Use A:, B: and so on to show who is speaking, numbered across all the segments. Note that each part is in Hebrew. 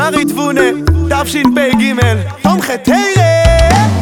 A: שרי תבונה, תשפ"ג, תום חטא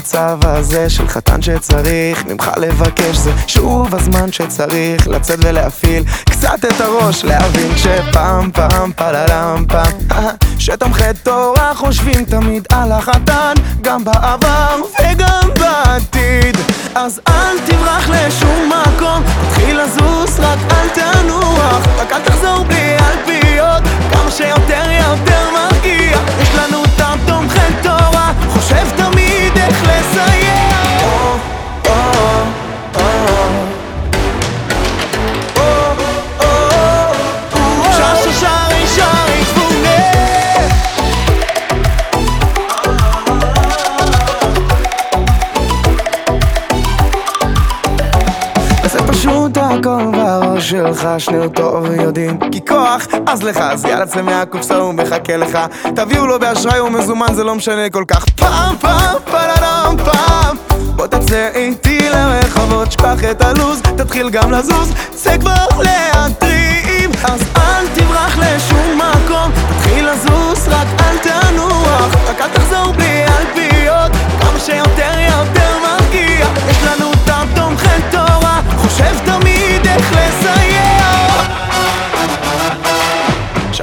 A: המצב הזה של חתן שצריך ממך לבקש זה שוב הזמן שצריך לצאת ולהפעיל קצת את הראש להבין שפעם פעם פללם פעם. שתומכי תורה חושבים תמיד על החתן גם בעבר וגם בעתיד. אז אל תברח לשום מקום תתחיל לזוז רק אל תנוח רק אל תחזור בלי אלפיות זה פשוט הכל בראש שלך, שנינו טוב יודעים. כי כוח, אז לך, אז יאללה צא מהקופסה הוא מחכה לך. תביאו לו באשראי ומזומן, זה לא משנה כל כך. פעם פעם פללם פעם. בוא תצא איתי לרחובות, שכח את הלו"ז, תתחיל גם לזוז, צא כבר להטרים אז אל תברח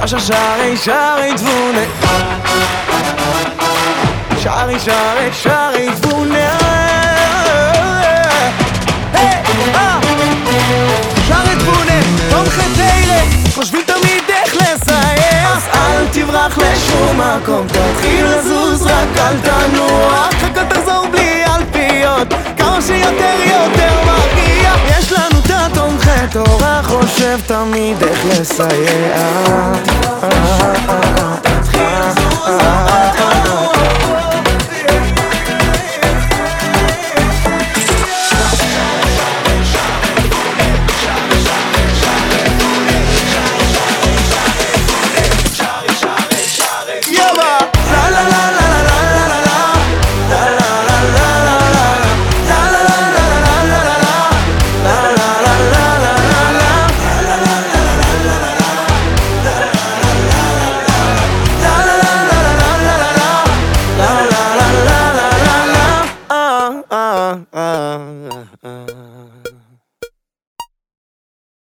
A: שעה שערי שערי תבונה. שערי שערי שערי תבונה. אה. שערי תבונה, תומכי תרא חושבים תמיד איך לסייע אז אל תברח לשום מקום תתחיל לזוז רק אל תנוח. אל תחזור בלי אלפיות כמה שיותר יותר התומכי תורה חושב תמיד איך לסייע